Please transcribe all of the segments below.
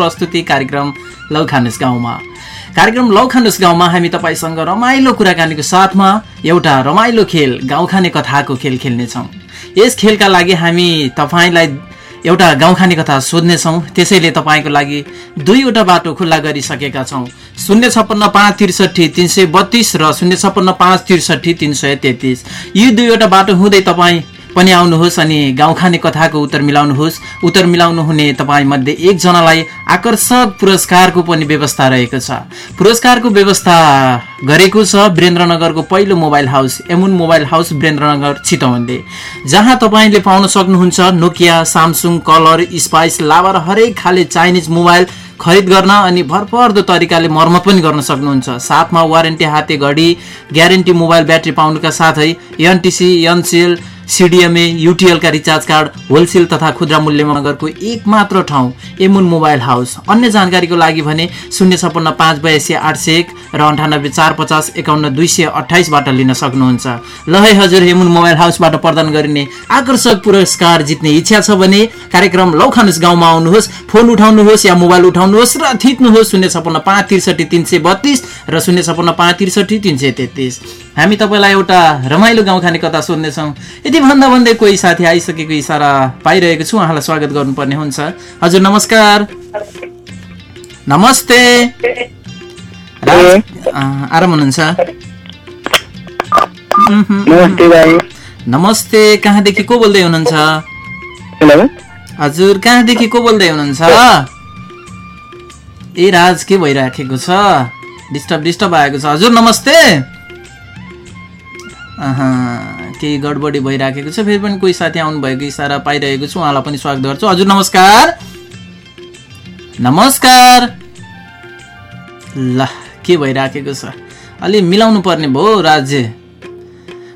प्रस्तुति कार्यक्रम लौखानुस गाउँमा। कार्यक्रम लौखानुस गाउँमा हामी तपाईँसँग रमाइलो कुराकानीको साथमा एउटा रमाइलो खेल गाउँखाने कथाको खेल खेल्नेछौँ। यस खेलका लागि हामी तपाईँलाई एउटा गाउँखाने कथा सोध्नेछौँ। त्यसैले तपाईँको लागि दुईवटा बाटो खुल्ला गरिसकेका छौँ। शून्य छप्पन्न पाँच त्रिसठी तिन सय बत्तिस र शून्य छप्पन्न पाँच त्रिसठी तिन सय तेत्तिस। यी दुईवटा बाटो हुँदै तपाईँ पनि आउनुहोस् अनि गाउँखाने कथाको उत्तर मिलाउनुहोस्। उत्तर मिलाउनु हुने तपाईँ मध्ये एकजनालाई आकर्षक पुरस्कारको पनि व्यवस्था रहेको छ। पुरस्कारको व्यवस्था गरेको छ वीरेन्द्रनगरको पहिलो mobile house Aman mobile house Birendranagar चितवनले। जहाँ तपाईँले पाउन सक्नुहुन्छ नोकिया सामसुङ कलर स्पाइस लाभा र हरेक खाले चाइनिज मोबाइल खरिद गर्न अनि भरपर्दो तरिकाले मर्मत पनि गर्न सक्नुहुन्छ। साथमा वारेन्टी हाते घडी ग्यारेन्टी मोबाइल ब्याट्री पाउनुका साथै एनटिसी एनसिएल सिडिएमए युटिएलका रिचार्ज कार्ड होलसेल तथा खुद्रा मूल्यमा नगरको एक मात्र ठाउँ एमुन मोबाइल हाउस। अन्य जानकारीको लागि भने शून्य छप्पन्न पाँच बयासी आठ सय एक र अन्ठानब्बे चार पचास एकाउन्न दुई सय अठाइसबाट लिन सक्नुहुन्छ। ल है हजुर एमुन मोबाइल हाउसबाट प्रदान गरिने आकर्षक पुरस्कार जित्ने इच्छा छ भने कार्यक्रम लौखानुस गाउँमा आउनुहोस् फोन उठाउनुहोस् या मोबाइल उठाउनुहोस् र थिच्नुहोस् शून्य छप्पन्न पाँच त्रिसठी तिन सय बत्तिस र शून्य छप्पन्न पाँच त्रिसठी तिन सय तेत्तिस। हामी तपाईँलाई एउटा रमाइलो गाउँ खाने कथा सोध्नेछौँ यति भन्दा भन्दै कोही साथी आइसकेको इसारा पाइरहेको छु उहाँलाई स्वागत गर्नुपर्ने हुन्छ। हजुर नमस्कार। नमस्ते। आराम हुनुहुन्छ? नमस्ते कहाँदेखि को बोल्दै हुनुहुन्छ? हजुर कहाँदेखि को बोल्दै हुनुहुन्छ? ए। राज के भइराखेको छ? डिस्टर्ब डिस्टर्ब आएको छ। हजुर नमस्ते। केही गडबडी भइराखेको छ फेरि पनि कोही साथी आउनुभएको इसारा पाइरहेको छु उहाँलाई पनि स्वागत गर्छु। हजुर नमस्कार। नमस्कार। ल के भइराखेको छ? अलि मिलाउनु पर्ने भयो राज्य।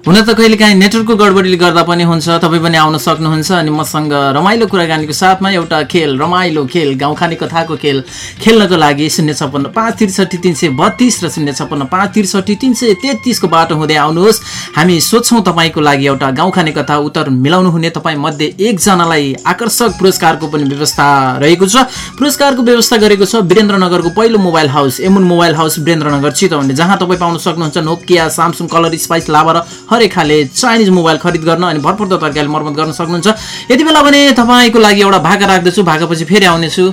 हुन त कहिले काहीँ नेटवर्कको गडबडीले गर्दा पनि हुन्छ तपाईँ पनि आउन सक्नुहुन्छ अनि मसँग रमाइलो कुराकानीको साथमा एउटा खेल रमाइलो खेल गाउँखाने कथाको खेल खेल्नको लागि शून्य छप्पन्न पाँच त्रिसठी तिन सय बत्तिस र शून्य छप्पन्न पाँच त्रिसठी तिन सय तेत्तिसको बाटो हुँदै आउनुहोस्। हामी सोध्छौँ तपाईँको लागि एउटा गाउँखाने कथा उत्तर मिलाउनु हुने तपाईँ मध्ये एकजनालाई आकर्षक पुरस्कारको पनि व्यवस्था रहेको छ। पुरस्कारको व्यवस्था गरेको छ वीरेन्द्रनगरको पहिलो mobile house Aman mobile house Birendranagar चितवनले जहाँ तपाईँ पाउन सक्नुहुन्छ नोकिया सामसुङ कलर स्पाइस लाभा र हरेक खाले चाइनिज मोबाइल खरिद गर्न अनि भरपर्दो तरिकाले मर्मत गर्न सक्नुहुन्छ। यति बेला भने तपाईँको लागि एउटा भाका राख्दछु। भाकापछि फेरि आउनेछु।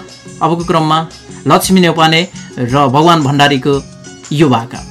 अबको क्रममा लक्ष्मी नेौपाने र भगवान् भण्डारीको यो भाका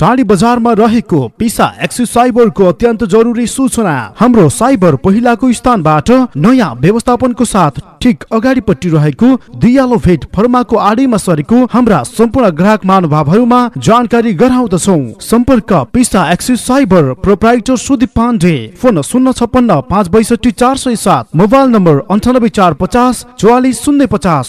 टाढी बजारमा रहेको पिसा एक्सिस साइबरको अत्यन्त जरुरी सूचना। हाम्रो साइबर पहिलाको स्थानबाट नयाँ व्यवस्थापनको साथ ठिक अगाडिपट्टि रहेको दियालो भेट फर्माको आडीमा सरेको हाम्रा सम्पूर्ण ग्राहक महानुभावहरूमा जानकारी गराउँदछौ। सम्पर्क पिसा Axis cyber proprietor Sudip Pandey. Phone शून्य छपन्न पाँच बैसठी चार सय सात। मोबाइल नम्बर अन्ठानब्बे चार पचास चौवालिस शून्य पचास।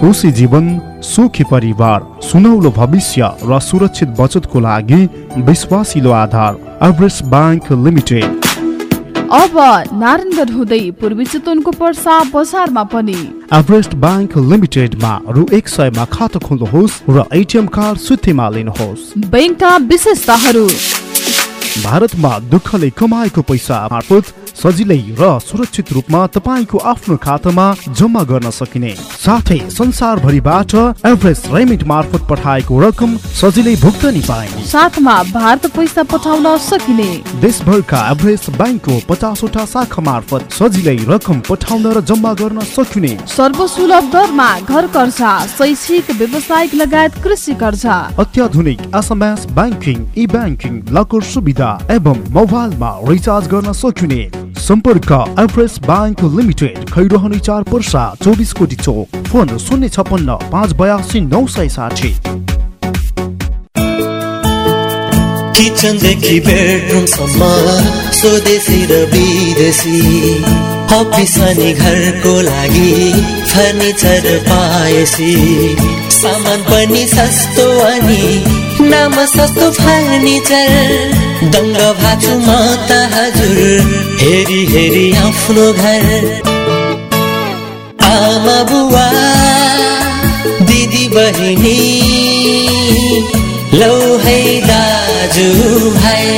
खुसी जीवन सुखी परिवार सुनौलो भविष्य र सुरक्षित बचतको लागि विश्वासिलो आधार एभरेस्ट ब्याङ्क लिमिटेड। अब नारायणगढ हुँदै पूर्वी चितवनको पर्सा बजारमा पनि। एभरेस्ट ब्याङ्क लिमिटेडमा रु एक सयमा खाता खोल्नुहोस् र एटिएम कार्ड सुत्तीमा लिनुहोस्। ब्याङ्कका विशेषताहरू। भारतमा दुःखले कमाएको पैसा मार्फत सजिलै र सुरक्षित रूपमा तपाईँको आफ्नो खातामा जम्मा गर्न सकिने। साथै संसारभरिबाट एभरेस्ट रेमिट मार्फत पठाएको रकम सजिलै भुक्तानी पाइने। साथमा भारत पैसा पठाउन सकिने। देशभरका एभरेस्ट ब्याङ्कको पचासवटा शाखा मार्फत सजिलै रकम पठाउन र जम्मा गर्न सकिने। सर्वसुलभ दरमा घर कर्जा शैक्षिक व्यावसायिक लगायत कृषि कर्जा। अत्याधुनिक SMS banking e banking locker सुविधा एवं मोबाइलमा रिचार्ज गर्न सकिने सम्पर्क एभरेस ब्याङ्क लिमिटेड खैरहनी चार पर्सा चौबिस कोटी चोक फोन शून्य छपन्न पाँच बयासी नौ सय साठी। किचनदेखि बेडरुमसम्म स्वदेशी र विदेशी अफिस अनि घरको लागि फर्निचर पाएसी। सामान पनि सस्तो अनि नाम सस्तो फर्निचर। दङ्ग भाछु म त हजुर हेरी हेरी आफ्नो घर। आमा बुवा दिदी बहिनी लौ है दाजु भाइ।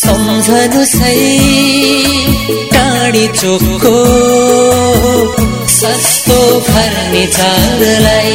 सम्झनु सही टाढी चोकको सस्तो फर्निचरलाई।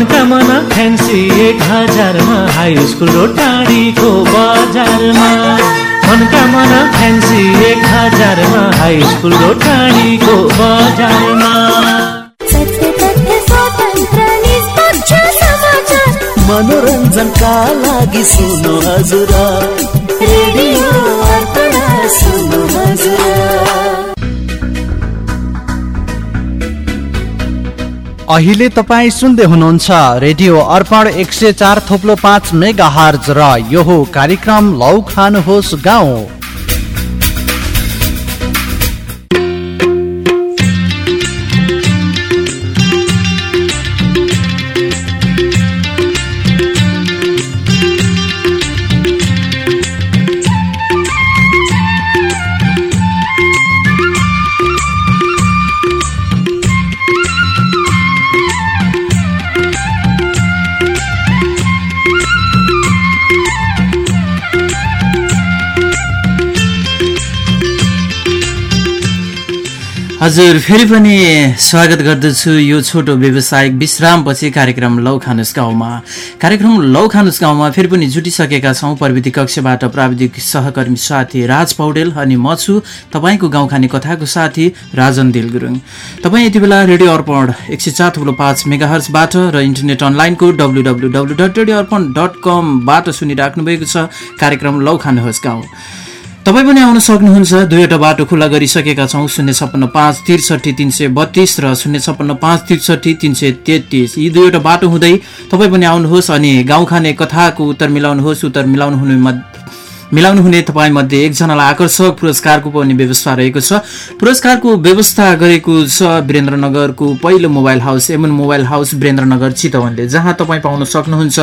मनका मना फ्यान्सी एक हजारमा हाई स्कुल र टाढीको बजारमा। मनका मना फ्यान्सी एक हजारमा हाई स्कुल र टाढीको बजारमा। मनोरञ्जनका लागि सुन्नु हजुर। रेडियो अर्पण सुन्नु हजुर। अहिले तपाईँ सुन्दै हुनुहुन्छ रेडियो अर्पण एक सय चार थोप्लो पाँच मेगा हर्ज र यो कार्यक्रम लौ खानुहोस् गाउँ। हजुर फेरि पनि स्वागत गर्दछु यो छोटो व्यावसायिक विश्रामपछि कार्यक्रम लौ खानुस गाउँमा। कार्यक्रम लौ खानुस गाउँमा फेरि पनि जुटिसकेका छौँ। प्रविधि कक्षबाट प्राविधिक सहकर्मी साथी राज पौडेल अनि म छु तपाईँको गाउँ खाने कथाको साथी राजन दिल गुरुङ तपाईँ यति बेला रेडियो अर्पण एक सय चार थुप्रो पाँच मेगाहर्सबाट र इन्टरनेट अनलाइनको W W W dot radio Arpan dot कमबाट सुनिराख्नु भएको छ। कार्यक्रम लौ खानुहोस् गाउँ। तपाईँ पनि आउन सक्नुहुन्छ। दुईवटा बाटो खुल्ला गरिसकेका छौँ। शून्य छप्पन्न पाँच त्रिसठी तिन सय बत्तिस र शून्य छप्पन्न पाँच त्रिसठी तिन सय तेत्तिस। यी दुईवटा बाटो हुँदै तपाईँ पनि आउनुहोस् अनि गाउँ खाने कथाको उत्तर मिलाउनुहोस्। उत्तर मिलाउनु हुने मिलाउनु हुने तपाईँ मध्ये एकजनालाई आकर्षक पुरस्कारको पनि व्यवस्था रहेको छ। पुरस्कारको व्यवस्था गरेको छ वीरेन्द्रनगरको पहिलो mobile house Aman mobile house Birendranagar चितवनले जहाँ तपाईँ पाउन सक्नुहुन्छ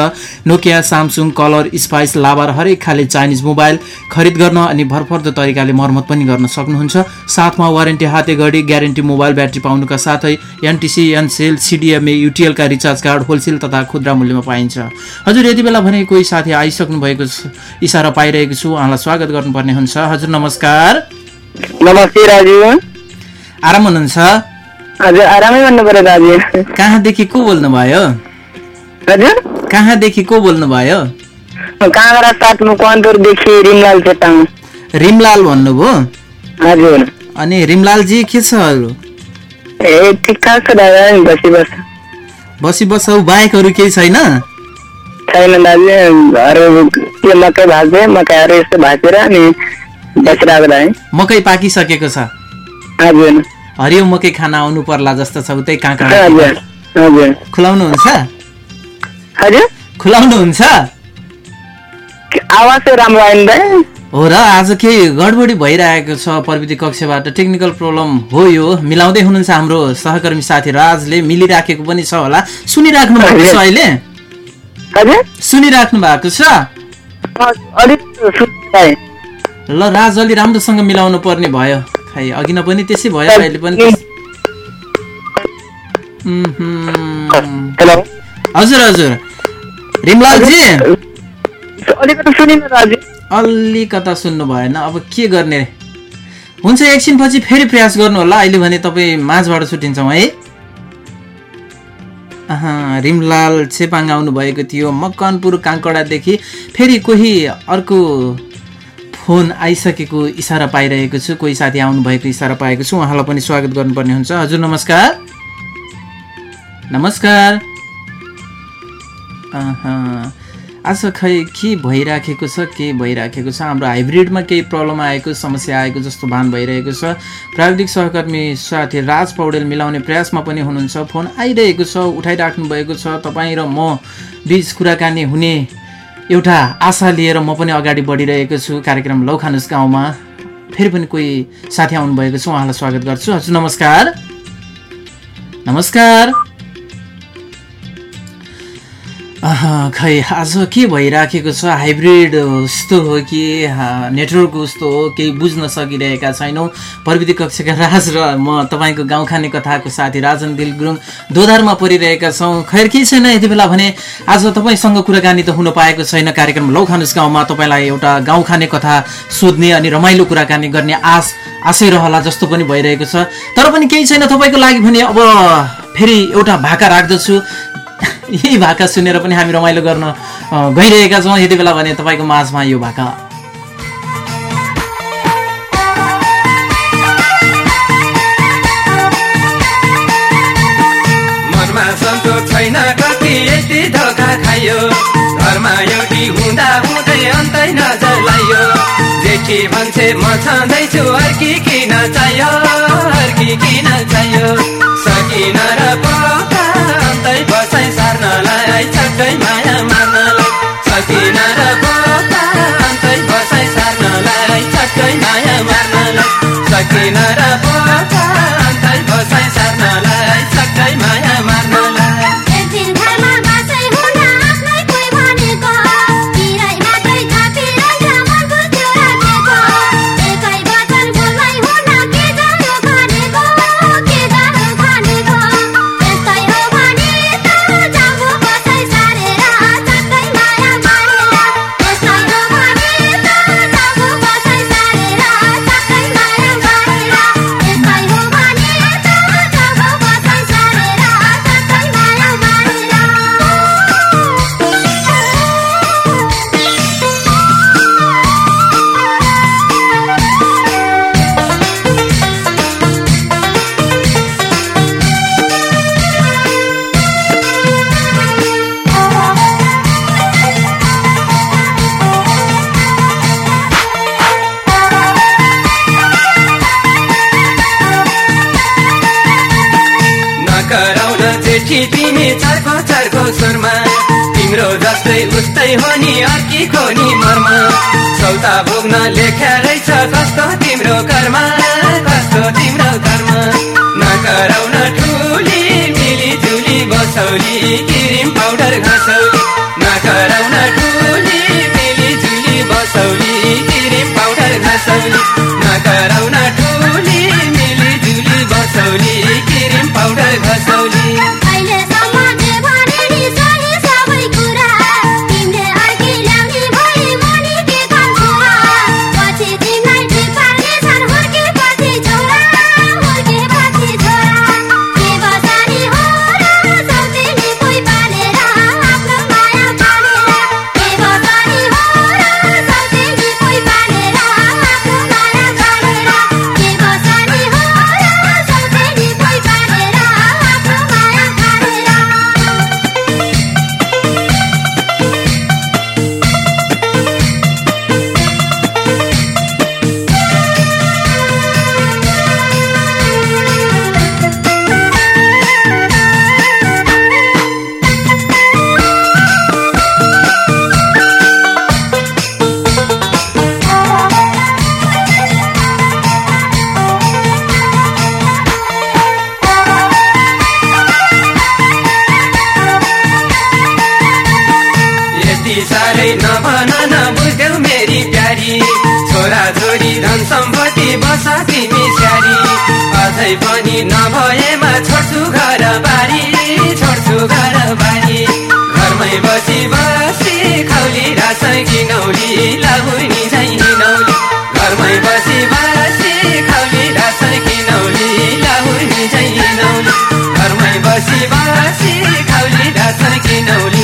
Nokia Samsung colour Spice Lava हरेक खाले चाइनिज मोबाइल खरिद गर्न अनि भरपर्दो तरिकाले मर्मत पनि गर्न सक्नुहुन्छ। साथमा वारेन्टी हाते घडी ग्यारेन्टी मोबाइल ब्याट्री पाउनुका साथै एनटिसी एनसेल सिडिएमए युटिएलका रिचार्ज कार्ड होलसेल तथा खुद्रा मूल्यमा पाइन्छ। हजुर यति बेला भने कोही साथी आइसक्नु भएको इसारा पाइरहेको छु उहाँलाई स्वागत गर्नुपर्ने हुन्छ। हजुर नमस्कार। नमस्ते राजु आराम हुनुहुन्छ? हजुर आरामै भन्नु पर्यो कहाँदेखि को बोल्नुभयो? हजुर? कहाँदेखि को बोल्नुभयो? कहाँबाट रिमलाल रिमलाल भन्नुभयो? हजुर। अनि रिमलालजी के छ ए ठिकठाक छ दादा। बसी बस। बसी बसौ बाहेकहरू केही छैन? छैन दाजु अरू त्यो मकै भाँच्दै मकैहरू यस्तो भाँचेर अनि बसिरहेको दाइ मकै पाकिसकेको छ? हजुर। हरियो मकै खाना आउनु पर्ला जस्तो छ उतै हजुर खुलाउनुहुन्छ? खुलाउनुहुन्छ? आवाज राम्रो हो र आज केही गडबडी भइरहेको छ प्रविधि कक्षबाट। टेक्निकल प्रब्लम हो यो। मिलाउँदै हुनुहुन्छ हाम्रो सहकर्मी साथी राजले मिलिराखेको पनि छ होला। सुनिराख्नु भएको छ अहिले? सुनिराख्नु भएको छ? ल राज अलि राम्रोसँग मिलाउनु पर्ने भयो। खै अघि न पनि त्यसै भयो अहिले पनि हजुर हजुर। रिमलालजी? अलिकति सुनिन भएन। अब के गर्ने? हुन्छ एकछिनपछि फेरि प्रयास गर्नु होला। अहिले भने तपाईँ माझबाट छुट्टिन्छौँ है। रिमलाल चेपाङ आउनुभएको थियो। मकनपुर काङ्कडादेखि फेरि कोही अर्को फोन आइसकेको इसारा पाइरहेको छु। कोही साथी आउनुभएको इसारा पाएको छु। उहाँलाई पनि स्वागत गर्नुपर्ने हुन्छ। हजुर नमस्कार। नमस्कार। आज खै के भइराखेको छ के भइराखेको छ? हाम्रो हाइब्रिडमा केही प्रब्लम आएको समस्या आएको जस्तो भान भइरहेको छ। प्राविधिक सहकर्मी साथी राज पौडेल मिलाउने प्रयासमा पनि हुनुहुन्छ। फोन आइरहेको छ उठाइराख्नु भएको छ। तपाईँ र म बिच कुराकानी हुने एउटा आशा लिएर म पनि अगाडि बढिरहेको छु कार्यक्रम लौखानुस गाउँमा। फेरि पनि कोही साथी आउनुभएको छ उहाँलाई स्वागत गर्छु। हजुर नमस्कार। नमस्कार। खै आज के भइराखेको छ? हाइब्रिड जस्तो हो कि नेटवर्क जस्तो हो केही बुझ्न सकिरहेका छैनौँ। प्रविधि कक्षका राज र म तपाईँको गाउँ खाने कथाको साथी राजन दिल गुरुङ दोधारमा परिरहेका छौँ। खैर के छैन यति बेला भने आज तपाईँसँग कुराकानी त हुन पाएको छैन। कार्यक्रम लौखानुस गाउँमा तपाईँलाई एउटा गाउँ खाने कथा सोध्ने अनि रमाइलो कुराकानी गर्ने आश आशै रहला जस्तो पनि भइरहेको छ। तर पनि केही छैन तपाईँको लागि भने अब फेरि एउटा भाका राख्दछु। यही भाका सुनेर पनि हामी रमाइलो गर्न गइरहेका छौँ। यति बेला भने तपाईँको माझमा यो भाका। मनमा सन्तोष धोका खायो। हुँदा म छँदैछु अर्की किन चाहियो अर्की किन चाहियो। क्रिम पाउडर साह्रै नभन नबुझ्यौ मेरी प्यारी। छोरा छोरी धन सम्पत्ति बस तिमी स्यारी। अझै पनि नभएमा छोड्छु घर बारी छोड्छु घर बारी। घरमै बसी बसी खौली रास घिनौली लाहुनी झै घरमै बसी बसी खौली रास घिनौली लाहुनी झै घरमै बसी बसी खौली रास घिनौली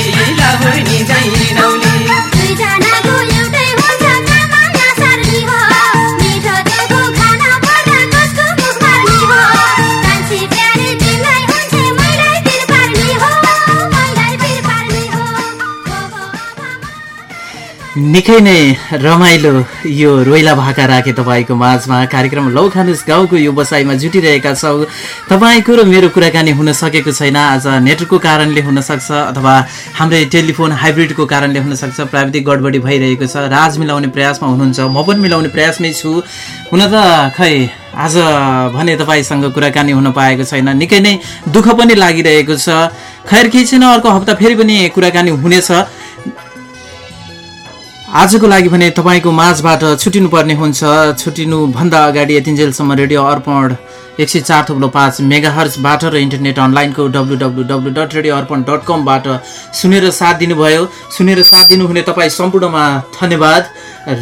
निकै नै रमाइलो यो रोइला भाका राखे तपाईँको माझमा कार्यक्रम लौ खानुस् गाउँको यो बसाइमा जुटिरहेका छौँ। तपाईँको र मेरो कुराकानी हुन सकेको छैन। आज नेटवर्कको कारणले हुनसक्छ अथवा हाम्रै टेलिफोन हाइब्रिडको कारणले हुनसक्छ। प्राविधिक गडबडी भइरहेको छ। राज मिलाउने प्रयासमा हुनुहुन्छ। म पनि मिलाउने प्रयासमै छु। हुन त खै आज भने तपाईँसँग कुराकानी हुन पाएको छैन। निकै नै दुःख पनि लागिरहेको छ। खैर केही छैन। अर्को हप्ता फेरि पनि कुराकानी हुनेछ। आजको लागि भने तपाईँको माझबाट छुटिनु पर्ने हुन्छ। छुटिनुभन्दा अगाडि यतिन्जेलसम्म रेडियो अर्पण एक सय चार थुप्रो पाँच मेगा हर्चबाट र इन्टरनेट अनलाइनको W W W dot radio Arpan dot कमबाट सुनेर साथ दिनुभयो। सुनेर साथ दिनुहुने तपाईँ सम्पूर्णमा धन्यवाद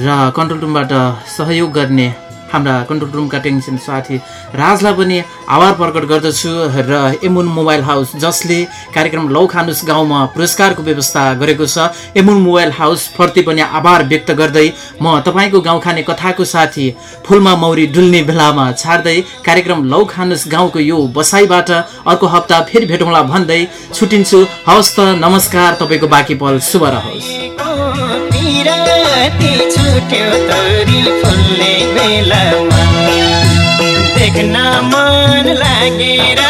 र कन्ट्रोल रुमबाट सहयोग गर्ने हाम्रा कन्ट्रोल रुमका टेक्निसियन साथी राजलाई पनि आभार प्रकट गर्दछु र एमुन मोबाइल हाउस जसले कार्यक्रम लौ खानुस गाउँमा पुरस्कारको व्यवस्था गरेको छ। एमुन मोबाइल हाउस प्रति पनि आभार व्यक्त गर्दै म तपाईँको गाउँ खाने कथाको साथी फुलमा मौरी डुल्ने बेलामा छाड्दै कार्यक्रम लौ खानुस गाउँको यो बसाइबाट अर्को हप्ता फेरि भेटौँला भन्दै छुटिन्छु। हवस् त नमस्कार तपाईँको बाँकी पल शुभ रहोस्। छुट्यो तोरी फुल्ने बेलामा। देख्न मन लागेर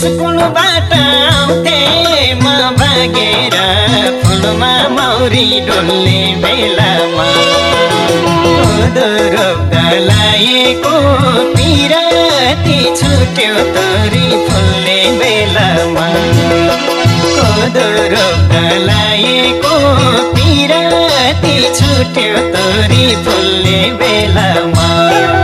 स्कुलबाट आउँथे म भागेर फुलमा मौरी डुल्ने बेलामा। रोप्दा लाएको पिराती छुट्यो तोरी फुल्ने बेलामा। रोप्दा छुट्यो तोरी फुल्ने बेलामा।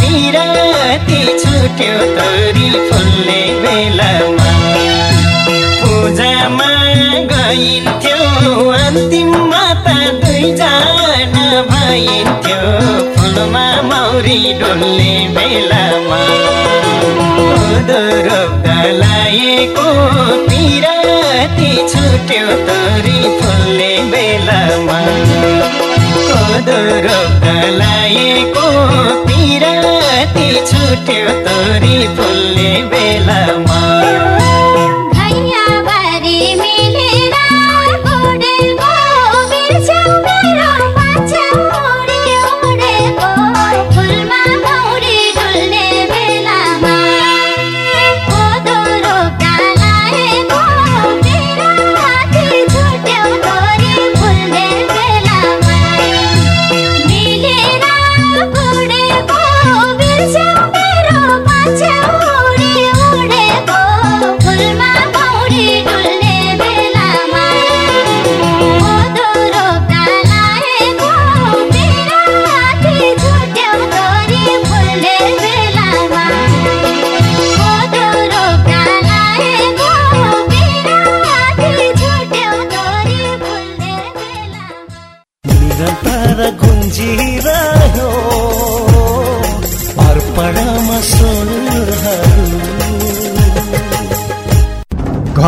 पिराती छुट्यो तोरी फुल्ने बेलामा। पूजामा गइन्थ्यो अन्तिममा त दुईजना भइन्थ्यो फुलमा मौरी डुल्ने बेलामा। रोप्दा लाएको पिराती छुट्यो तोरी फुल्ने बेलामा। रोप्दा लाएको पिराती छुट्यो तोरी फुल्ने बेलामा।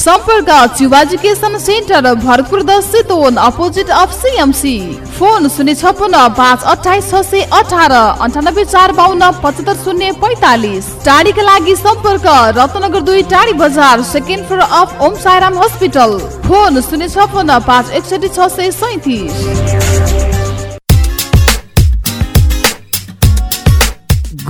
सम्पर्क चिवा एजुकेसन सेन्टर भरतपुर दस Chitwan opposite of CMC phone शून्य छपन्न पाँच अठाइस छ सय अठार अन्ठानब्बे चार बाहन्न पचहत्तर शून्य पैतालिस टाढीका लागि सम्पर्क रत्नगर दुई टाढी बजार second floor of Om Sairam hospital phone शून्य छपन्न पाँच एकसठी छ सय सैतिस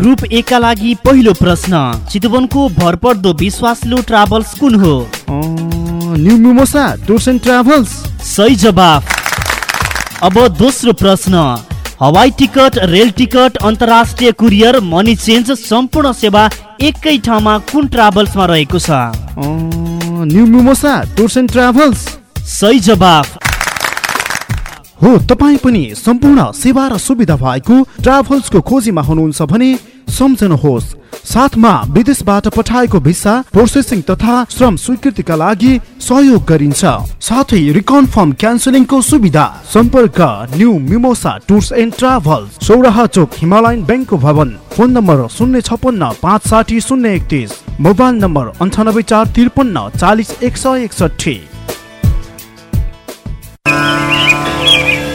ग्रुप ए का लागि पहिलो प्रश्न। चितवनको भरपर्दो विश्वासलु ट्राभल्स कुन हो? New Mimosa tours and travels. सही जवाफ। अब दोस्रो प्रश्न। हवाई टिकट रेल टिकट अन्तर्राष्ट्रिय कुरियर मनी चेन्ज सम्पूर्ण सेवा एकै ठाउँमा कुन ट्राभल्समा रहेको छ? New Mimosa tours and travels. सही जवाफ। हो तपाईँ पनि सम्पूर्ण सेवा र सुविधा भएको ट्राभल्सको खोजीमा हुनुहुन्छ भने सम्झनुहोस् साथमा विदेशबाट पठाएको भिसा प्रोसेसिङ तथा श्रम स्वीकृतिका लागि सहयोग गरिन्छ। साथै रिकन्फर्म क्यान्सलिङको सुविधा। सम्पर्क new Mimosa tours and travels Sauraha Chowk Himalayan ब्याङ्कको भवन। फोन नम्बर शून्य छपन्न पाँच साठी शून्य एकतिस। मोबाइल नम्बर अन्ठानब्बे चार त्रिपन्न चालिस एक सय एकसठी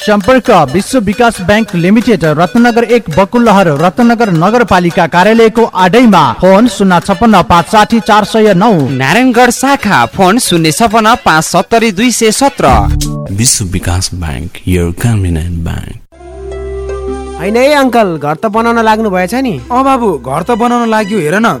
सम्पर्क विश्व विकास ब्याङ्क लिमिटेड रत्नगर एक बकुलहर रत्नगर नगरपालिका कार्यालयको आडैमा। फोन शून्य छपन्न पाँच साठी चार सय नौ। नारायणगढ शाखा फोन शून्य छपन्न पाँच सत्तरी दुई सय सत्र। विश्व विकास ब्याङ्क यो ब्याङ्क होइन है अङ्कल घर त बनाउन लाग्नु भएछ नि। अँ बाबु घर त बनाउन लाग्यो हेर न।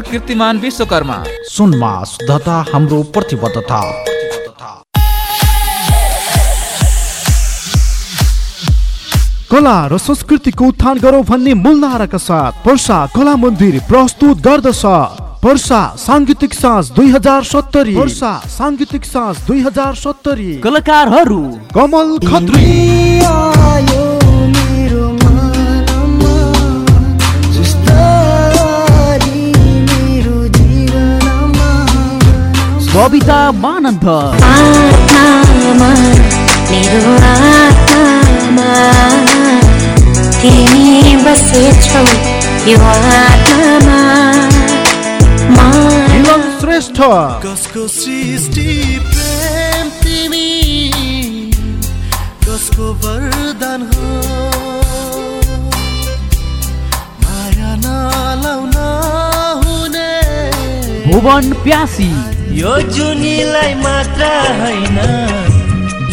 कीर्तिमान विश्वकर्मा। सुनमा शुद्धता हाम्रो प्रतिबद्धता। कला र संस्कृतिको उत्थान गरौँ भन्ने मूल नाराका साथ पर्सा कला मन्दिर प्रस्तुत गर्दछ। पर्सा साङ्गीतिक साँझ दुई हजार सत्तरी। पर्सा साङ्गीतिक साँझ दुई हजार सत्तरी। कलाकारहरू। कमल खत्री। बबिता मानन्द। श्रेष्ठ। कसको सृष्टि प्रेम तिमी? कसको वरदान हो? माया नलाउन हुने। भुवन प्यासी। यो जुनीलाई मात्र होइन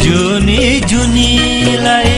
जुनी जुनीलाई।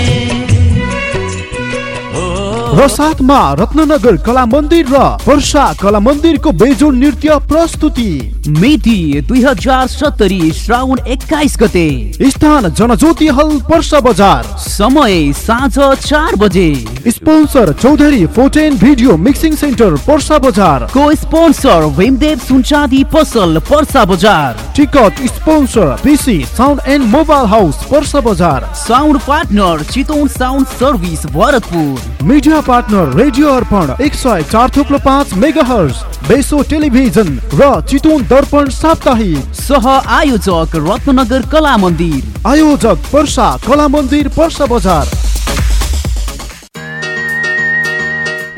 र साथमा रत्ननगर कला मन्दिर र पर्सा कला मन्दिरको बेजोड नृत्य प्रस्तुति। मिति दुई हजार सत्तरी श्रावण एक्काइस गते। स्थान जनज्योति हल पर्सा बजार। समय साँझ चार बजे। स्पोन्सर चौधरी फोटेन भिडियो मिक्सिङ सेन्टर पर्सा बजार। को स्पोन्सर भीमदेव सुनचाँदी पसल पर्सा बजार। Ticket sponsor PC sound and mobile house Parsa बजार। Sound partner Chitaun sound service Bharatpur. Media partner radio Arpan एक सय चार थुप्रो पाँच मेगा हर्स बेसो टेलिभिजन र चितवन दर्पण साप्ताहिक। सह आयोजक रत्नगर कला मन्दिर। आयोजक पर्सा कला मन्दिर पर्सा बजार।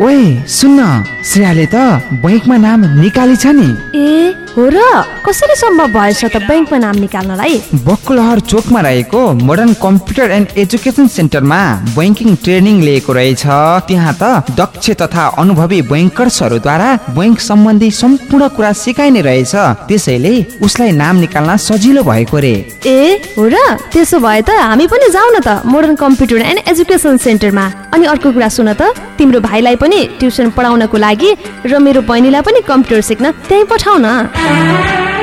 ओए सुन्न। श्रेयाले त बैङ्कमा नाम निकाली छ नि। ए हो र कसरी सम्भव भएछ त ब्याङ्कमा नाम निकाल्नलाई? बकुलहर चोकमा रहेको मोडर्न कम्प्युटर एन्ड एजुकेसन सेन्टरमा बैङ्किङ ट्रेनिङ लिएको रहेछ। त्यहाँ त दक्ष तथा अनुभवी बैङ्कर्सहरूद्वारा बैङ्क सम्बन्धी सम्पूर्ण कुरा सिकाइने रहेछ। त्यसैले उसलाई नाम निकाल्न सजिलो भएको रे। ए हो र त्यसो भए त हामी पनि जाउँ न त मोडर्न कम्प्युटर एन्ड एजुकेसन सेन्टरमा। अनि अर्को कुरा सुन त तिम्रो भाइलाई पनि ट्युसन पढाउनको लागि र मेरो बहिनीलाई पनि कम्प्युटर सिक्न त्यहीँ पठाउ न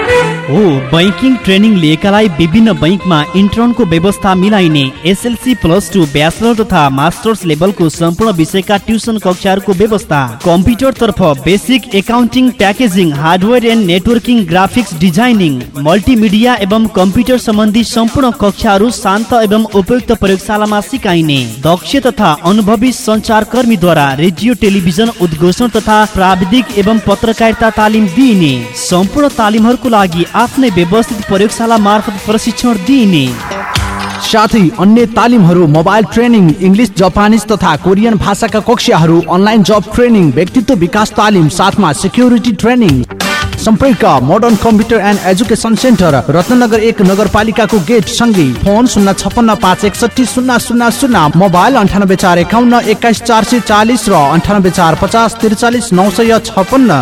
हो बैङ्किङ ट्रेनिङ लिएकालाई विभिन्न बैङ्कमा इन्टर्नको व्यवस्था मिलाइने एसएलसी प्लस टू ब्याचलर तथा मास्टर्स लेभलको सम्पूर्ण विषयका ट्युसन कक्षाहरूको व्यवस्था। कम्प्युटर तर्फ basic accounting packaging hardware and networking graphics designing multimedia एवं कम्प्युटर सम्बन्धी सम्पूर्ण कक्षाहरू शान्त एवं उपयुक्त प्रयोगशालामा सिकाइने। दक्ष तथा अनुभवी सञ्चारकर्मीद्वारा रेडियो टेलिभिजन उद्घोषण तथा प्राविधिक एवं पत्रकारिता तालिम दिइने। सम्पूर्ण तालिमहरूको लागि आफ्नै व्यवस्थित प्रयोगशाला मार्फत प्रशिक्षण दिइने। साथै अन्य तालिमहरू मोबाइल ट्रेनिङ इङ्ग्लिस जापानिज तथा कोरियन भाषाका कक्षाहरू अनलाइन जब ट्रेनिङ व्यक्तित्व विकास तालिम साथमा सिक्युरिटी ट्रेनिङ सम्पर्क modern computer and education centre Ratnanagar एक नगरपालिकाको गेट सँगै फोन शून्य छप्पन्न पाँच एकसठी शून्य शून्य शून्य मोबाइल अन्ठानब्बे चार एकाउन्न एक्काइस चार सय चालिस र अन्ठानब्बे चार पचास त्रिचालिस नौ सय छप्पन्न।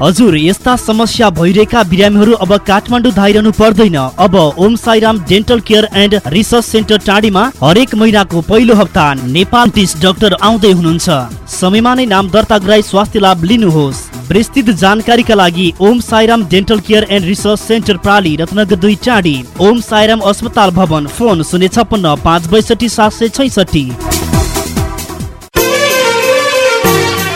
हजुर यस्ता समस्या भइरहेका बिरामीहरू अब काठमाडौँ धाइरहनु पर्दैन। अब Om Sairam dental care and research centre टाढीमा हरेक महिनाको पहिलो हप्ता नेपाल टिस डाक्टर आउँदै हुनुहुन्छ। समयमा नै नाम दर्ता गराई स्वास्थ्य लाभ लिनुहोस्। विस्तृत जानकारीका लागि Om Sairam dental care and research centre प्राली Ratnanagar दुई टाढी ओम साईराम अस्पताल भवन फोन शून्य छप्पन्न पाँच बैसठी सात सय छैसठी।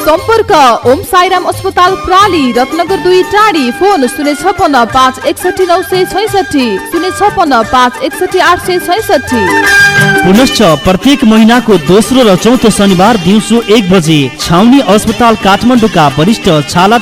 सम्पर्क। ओम साईराम अस्पताल प्राली रत्नगर दुई टाढी। फोन शून्य छपन्न पाँच एकसठी नौ सय छैसठी शून्य छपन्न पाँच एकसठी आठ सय छैसठी पुनश्च प्रत्येक महिनाको दोस्रो र चौथो शनिबार दिउँसो एक बजे छाउनी अस्पताल काठमाडौँका वरिष्ठ छाला